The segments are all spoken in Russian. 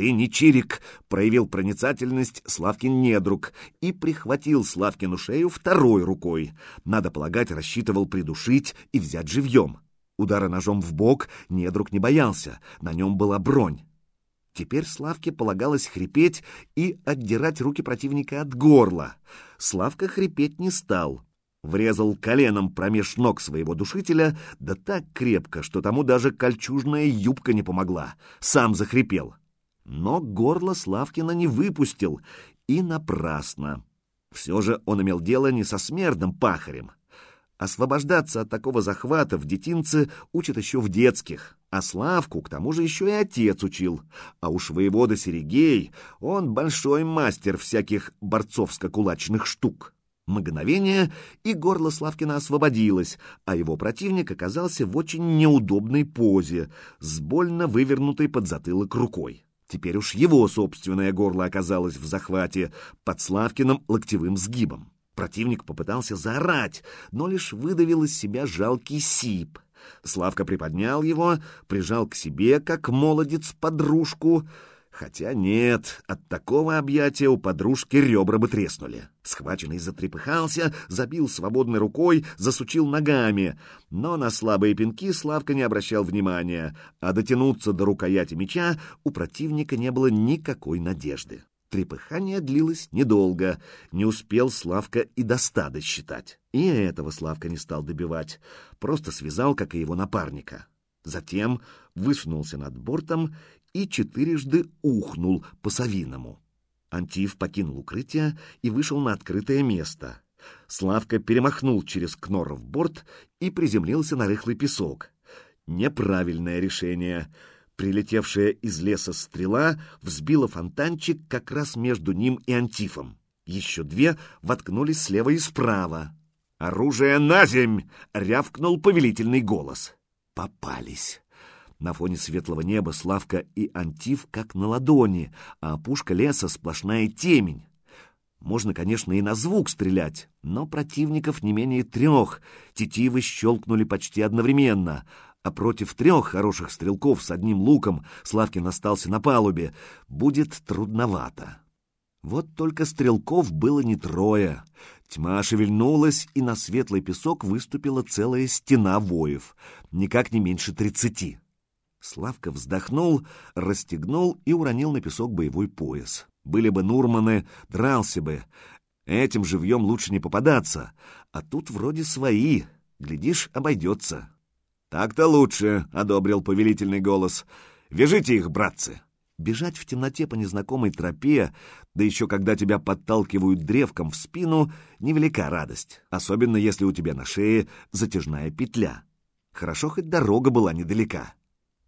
«Ты не чирик!» — проявил проницательность Славкин недруг и прихватил Славкину шею второй рукой. Надо полагать, рассчитывал придушить и взять живьем. Удара ножом в бок недруг не боялся, на нем была бронь. Теперь Славке полагалось хрипеть и отдирать руки противника от горла. Славка хрипеть не стал. Врезал коленом промеж ног своего душителя, да так крепко, что тому даже кольчужная юбка не помогла. Сам захрипел. Но горло Славкина не выпустил, и напрасно. Все же он имел дело не со смертным пахарем. Освобождаться от такого захвата в детинце учат еще в детских, а Славку к тому же еще и отец учил. А уж воевода Серегей, он большой мастер всяких борцовско-кулачных штук. Мгновение, и горло Славкина освободилось, а его противник оказался в очень неудобной позе, с больно вывернутой под затылок рукой. Теперь уж его собственное горло оказалось в захвате под Славкиным локтевым сгибом. Противник попытался заорать, но лишь выдавил из себя жалкий сип. Славка приподнял его, прижал к себе, как молодец, подружку. Хотя нет, от такого объятия у подружки ребра бы треснули. Схваченный затрепыхался, забил свободной рукой, засучил ногами. Но на слабые пинки Славка не обращал внимания, а дотянуться до рукояти меча у противника не было никакой надежды. Трепыхание длилось недолго, не успел Славка и до ста досчитать. И этого Славка не стал добивать, просто связал, как и его напарника. Затем высунулся над бортом и четырежды ухнул по-совиному. Антиф покинул укрытие и вышел на открытое место. Славка перемахнул через кнор в борт и приземлился на рыхлый песок. Неправильное решение — Прилетевшая из леса стрела взбила фонтанчик как раз между ним и Антифом. Еще две воткнулись слева и справа. «Оружие на земь!» — рявкнул повелительный голос. Попались. На фоне светлого неба Славка и Антиф как на ладони, а опушка леса сплошная темень. Можно, конечно, и на звук стрелять, но противников не менее трех. Тетивы щелкнули почти одновременно — а против трех хороших стрелков с одним луком Славкин остался на палубе, будет трудновато. Вот только стрелков было не трое. Тьма шевельнулась, и на светлый песок выступила целая стена воев, никак не меньше тридцати. Славка вздохнул, расстегнул и уронил на песок боевой пояс. Были бы Нурманы, дрался бы. Этим живьем лучше не попадаться, а тут вроде свои, глядишь, обойдется. «Так-то лучше», — одобрил повелительный голос. «Вяжите их, братцы!» Бежать в темноте по незнакомой тропе, да еще когда тебя подталкивают древком в спину, невелика радость, особенно если у тебя на шее затяжная петля. Хорошо, хоть дорога была недалека.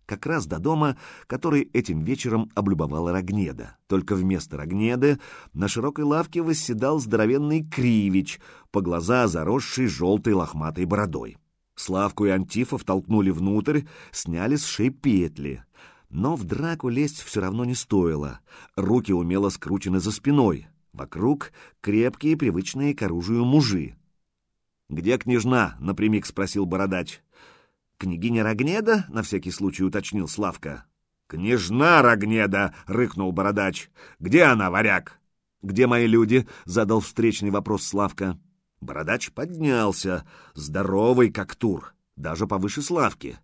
Как раз до дома, который этим вечером облюбовала Рогнеда. Только вместо Рогнеды на широкой лавке восседал здоровенный Кривич, по глаза заросший желтой лохматой бородой. Славку и Антифов толкнули внутрь, сняли с шеи петли. Но в драку лезть все равно не стоило. Руки умело скручены за спиной. Вокруг крепкие, привычные к оружию мужи. «Где княжна?» — напрямик спросил бородач. «Княгиня Рогнеда?» — на всякий случай уточнил Славка. «Княжна Рогнеда!» — рыкнул бородач. «Где она, варяг?» «Где мои люди?» — задал встречный вопрос Славка. Бородач поднялся, здоровый, как тур, даже повыше Славки.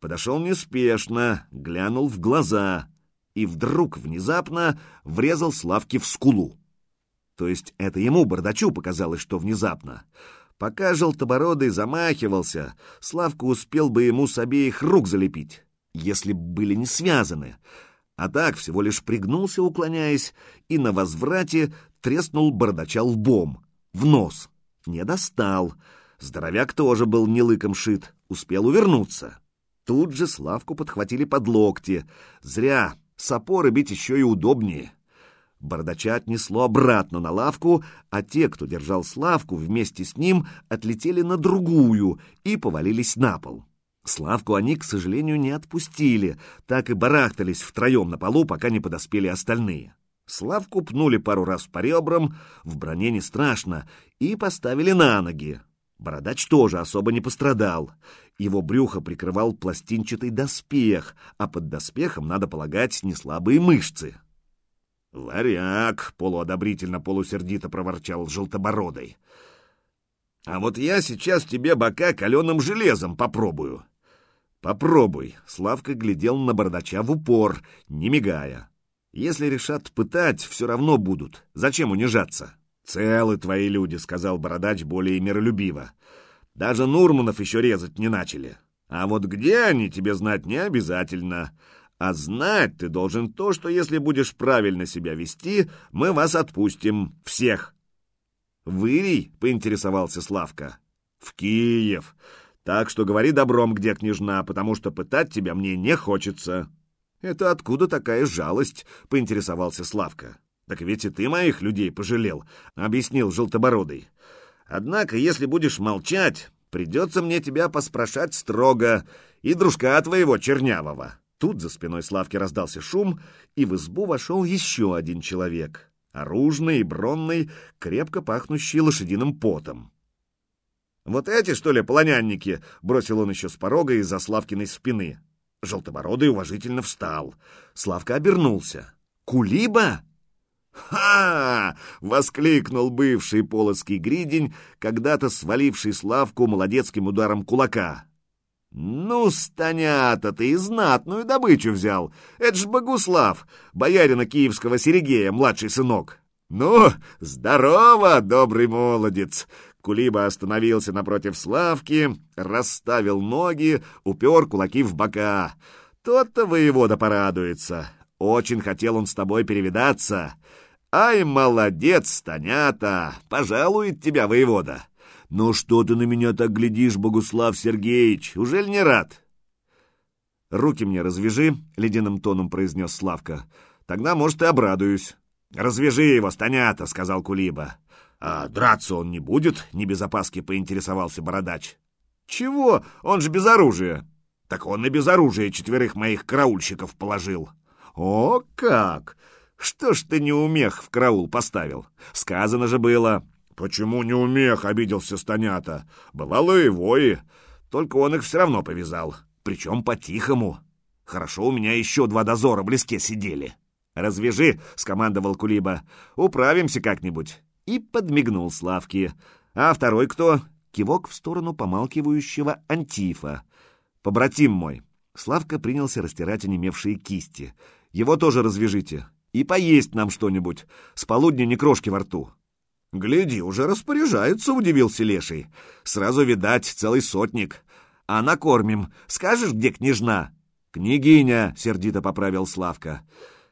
Подошел неспешно, глянул в глаза и вдруг внезапно врезал Славке в скулу. То есть это ему, Бардачу, показалось, что внезапно. Пока желтобородый замахивался, Славка успел бы ему с обеих рук залепить, если б были не связаны. А так всего лишь пригнулся, уклоняясь, и на возврате треснул Бардача лбом, в нос. Не достал. Здоровяк тоже был не лыком шит, успел увернуться. Тут же Славку подхватили под локти. Зря, с опоры бить еще и удобнее. Бардача отнесло обратно на лавку, а те, кто держал Славку, вместе с ним отлетели на другую и повалились на пол. Славку они, к сожалению, не отпустили, так и барахтались втроем на полу, пока не подоспели остальные. Славку пнули пару раз по ребрам, в броне не страшно, и поставили на ноги. Бородач тоже особо не пострадал. Его брюхо прикрывал пластинчатый доспех, а под доспехом, надо полагать, неслабые мышцы. «Варяг!» — полуодобрительно, полусердито проворчал желтобородый. «А вот я сейчас тебе бока каленым железом попробую». «Попробуй», — Славка глядел на бородача в упор, не мигая. «Если решат пытать, все равно будут. Зачем унижаться?» «Целы твои люди», — сказал бородач более миролюбиво. «Даже Нурманов еще резать не начали. А вот где они, тебе знать не обязательно. А знать ты должен то, что если будешь правильно себя вести, мы вас отпустим. Всех». «Вырий?» — поинтересовался Славка. «В Киев. Так что говори добром, где княжна, потому что пытать тебя мне не хочется». «Это откуда такая жалость?» — поинтересовался Славка. «Так ведь и ты моих людей пожалел», — объяснил Желтобородый. «Однако, если будешь молчать, придется мне тебя поспрашать строго и дружка твоего чернявого». Тут за спиной Славки раздался шум, и в избу вошел еще один человек, оружный и бронный, крепко пахнущий лошадиным потом. «Вот эти, что ли, полонянники?» — бросил он еще с порога из-за Славкиной спины. Желтобородый уважительно встал. Славка обернулся. «Кулиба?» «Ха!» — воскликнул бывший полоцкий гридень, когда-то сваливший Славку молодецким ударом кулака. «Ну, Станята, ты и знатную добычу взял. Это ж Богуслав, боярина киевского Серегея, младший сынок. Ну, здорово, добрый молодец!» Кулиба остановился напротив Славки, расставил ноги, упер кулаки в бока. «Тот-то воевода порадуется. Очень хотел он с тобой перевидаться. Ай, молодец, Станята! Пожалует тебя воевода!» «Ну что ты на меня так глядишь, Богуслав Сергеевич? Ужель не рад?» «Руки мне развяжи», — ледяным тоном произнес Славка. «Тогда, может, и обрадуюсь». «Развяжи его, Станята», — сказал Кулиба. «А драться он не будет?» — не без поинтересовался Бородач. «Чего? Он же без оружия». «Так он и без оружия четверых моих караульщиков положил». «О, как! Что ж ты не умех в караул поставил? Сказано же было». «Почему не умех?» — обиделся Станята. «Бывало и вои. Только он их все равно повязал. Причем по-тихому. Хорошо у меня еще два дозора близке сидели». «Развяжи!» — скомандовал Кулиба. «Управимся как-нибудь». И подмигнул Славке. «А второй кто?» Кивок в сторону помалкивающего Антифа. «Побратим мой». Славка принялся растирать онемевшие кисти. «Его тоже развяжите. И поесть нам что-нибудь. С полудня не крошки во рту». «Гляди, уже распоряжаются», — удивился Леший. «Сразу, видать, целый сотник. А накормим. Скажешь, где княжна?» «Княгиня», — сердито поправил Славка.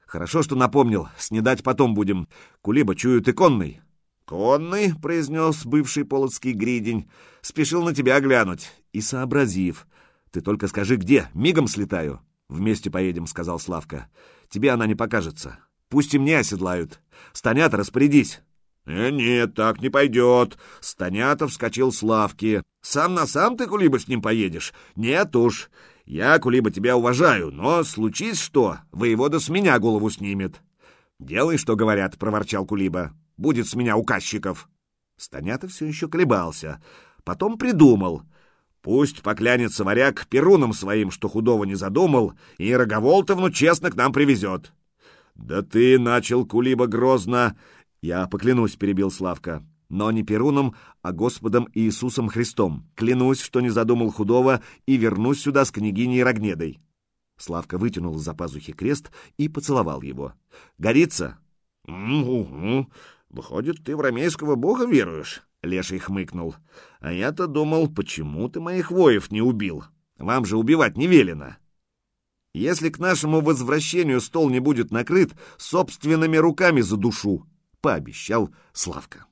«Хорошо, что напомнил. Снедать потом будем. Кулиба чуют и конный». «Конный», — произнес бывший полоцкий гридень, — «спешил на тебя глянуть». И сообразив. «Ты только скажи, где, мигом слетаю». «Вместе поедем», — сказал Славка. «Тебе она не покажется. Пусть и мне оседлают. Станята, распорядись». «Э, нет, так не пойдет!» Станята вскочил с лавки. «Сам на сам ты, Кулиба, с ним поедешь?» «Нет уж. Я, Кулиба, тебя уважаю, но случись что, воевода с меня голову снимет». «Делай, что говорят», — проворчал Кулиба. «Будет с меня указчиков». Станята все еще колебался. Потом придумал. «Пусть поклянется варяг перуном своим, что худого не задумал, и Роговолтовну честно к нам привезет». «Да ты начал, Кулиба, грозно!» «Я поклянусь», — перебил Славка, — «но не Перуном, а Господом Иисусом Христом. Клянусь, что не задумал худого, и вернусь сюда с княгиней Рогнедой». Славка вытянул из-за пазухи крест и поцеловал его. «Горится?» «Угу. Выходит, ты в ромейского бога веруешь?» Леший хмыкнул. «А я-то думал, почему ты моих воев не убил? Вам же убивать не велено». «Если к нашему возвращению стол не будет накрыт, собственными руками за душу», пообещал Славка.